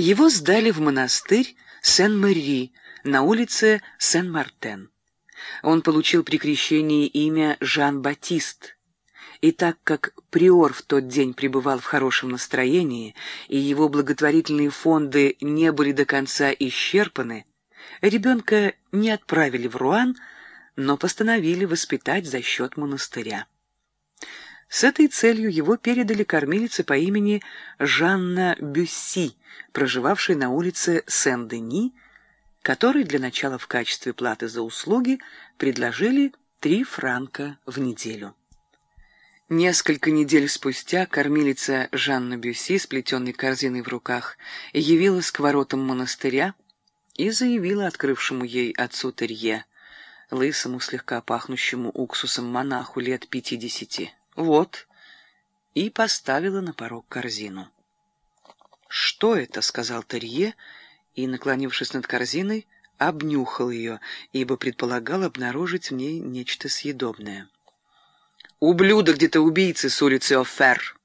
Его сдали в монастырь Сен-Мари на улице Сен-Мартен. Он получил при крещении имя Жан-Батист, и так как приор в тот день пребывал в хорошем настроении, и его благотворительные фонды не были до конца исчерпаны, ребенка не отправили в Руан, но постановили воспитать за счет монастыря. С этой целью его передали кормилице по имени Жанна Бюсси, проживавшей на улице Сен-Дени, которой для начала в качестве платы за услуги предложили три франка в неделю. Несколько недель спустя кормилица Жанна Бюсси с плетеной корзиной в руках явилась к воротам монастыря и заявила открывшему ей отцу Терье, лысому, слегка пахнущему уксусом монаху лет пятидесяти. «Вот», и поставила на порог корзину. «Что это?» — сказал Терье, и, наклонившись над корзиной, обнюхал ее, ибо предполагал обнаружить в ней нечто съедобное. Ублюдок где-то убийцы с улицы Офер.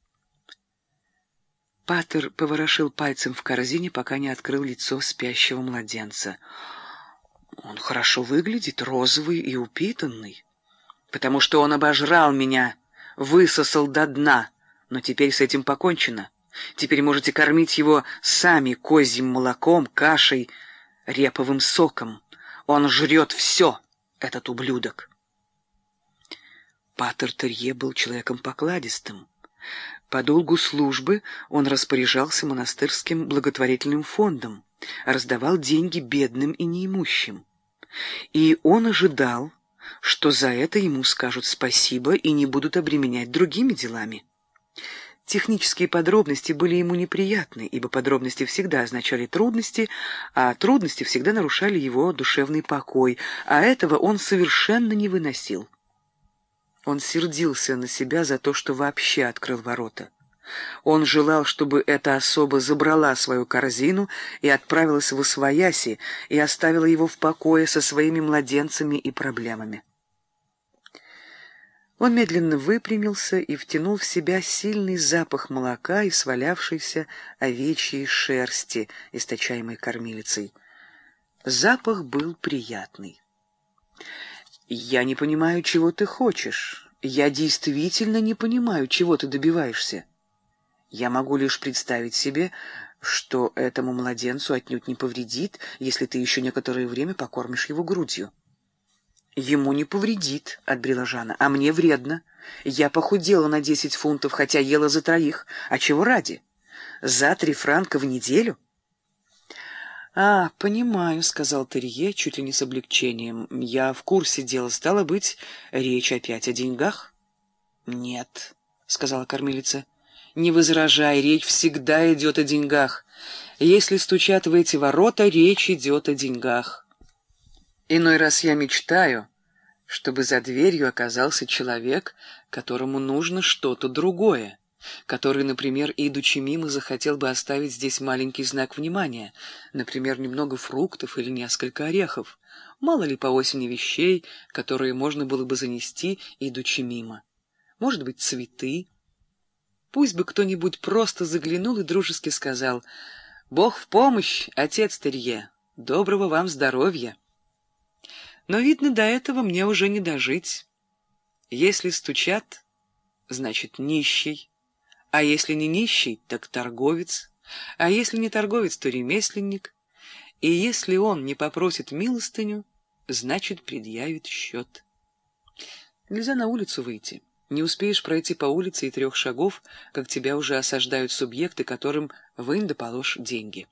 Патер поворошил пальцем в корзине, пока не открыл лицо спящего младенца. Он хорошо выглядит, розовый и упитанный, потому что он обожрал меня, высосал до дна, но теперь с этим покончено. Теперь можете кормить его сами козьим молоком, кашей, реповым соком. Он жрет все, этот ублюдок. Патер Терье был человеком покладистым. По долгу службы он распоряжался монастырским благотворительным фондом, раздавал деньги бедным и неимущим. И он ожидал, что за это ему скажут спасибо и не будут обременять другими делами. Технические подробности были ему неприятны, ибо подробности всегда означали трудности, а трудности всегда нарушали его душевный покой, а этого он совершенно не выносил. Он сердился на себя за то, что вообще открыл ворота. Он желал, чтобы эта особа забрала свою корзину и отправилась в Освояси и оставила его в покое со своими младенцами и проблемами. Он медленно выпрямился и втянул в себя сильный запах молока и свалявшейся овечьей шерсти, источаемой кормилицей. Запах был приятный. «Я не понимаю, чего ты хочешь. Я действительно не понимаю, чего ты добиваешься. Я могу лишь представить себе, что этому младенцу отнюдь не повредит, если ты еще некоторое время покормишь его грудью». «Ему не повредит», — отбрила Жанна, — «а мне вредно. Я похудела на десять фунтов, хотя ела за троих. А чего ради? За три франка в неделю?» «А, понимаю», — сказал Терье чуть ли не с облегчением. «Я в курсе дела. Стало быть, речь опять о деньгах?» «Нет», — сказала кормилица. «Не возражай, речь всегда идет о деньгах. Если стучат в эти ворота, речь идет о деньгах. Иной раз я мечтаю, чтобы за дверью оказался человек, которому нужно что-то другое» который, например, идучи мимо, захотел бы оставить здесь маленький знак внимания, например, немного фруктов или несколько орехов, мало ли по осени вещей, которые можно было бы занести, идучи мимо. Может быть, цветы. Пусть бы кто-нибудь просто заглянул и дружески сказал «Бог в помощь, отец Терье, доброго вам здоровья». Но, видно, до этого мне уже не дожить. Если стучат, значит, нищий. А если не нищий, так торговец. А если не торговец, то ремесленник. И если он не попросит милостыню, значит, предъявит счет. Нельзя на улицу выйти. Не успеешь пройти по улице и трех шагов, как тебя уже осаждают субъекты, которым вынь да положь деньги.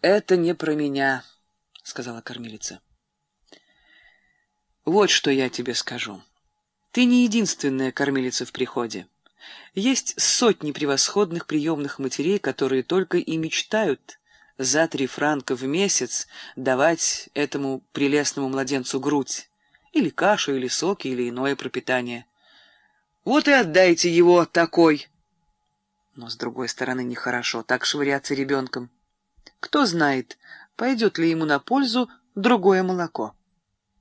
«Это не про меня», — сказала кормилица. «Вот что я тебе скажу. Ты не единственная кормилица в приходе. Есть сотни превосходных приемных матерей, которые только и мечтают за три франка в месяц давать этому прелестному младенцу грудь, или кашу, или соки, или иное пропитание. Вот и отдайте его такой. Но, с другой стороны, нехорошо так швыряться ребенком. Кто знает, пойдет ли ему на пользу другое молоко.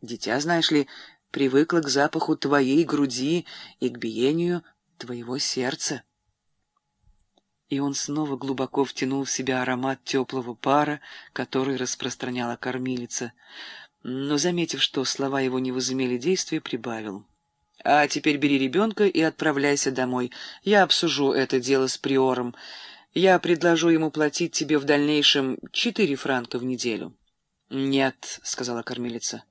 Дитя, знаешь ли, привыкло к запаху твоей груди и к биению твоего сердца. и он снова глубоко втянул в себя аромат теплого пара, который распространяла кормилица, но, заметив, что слова его не возымели действия, прибавил. «А теперь бери ребенка и отправляйся домой. Я обсужу это дело с приором. Я предложу ему платить тебе в дальнейшем четыре франка в неделю». «Нет», — сказала кормилица,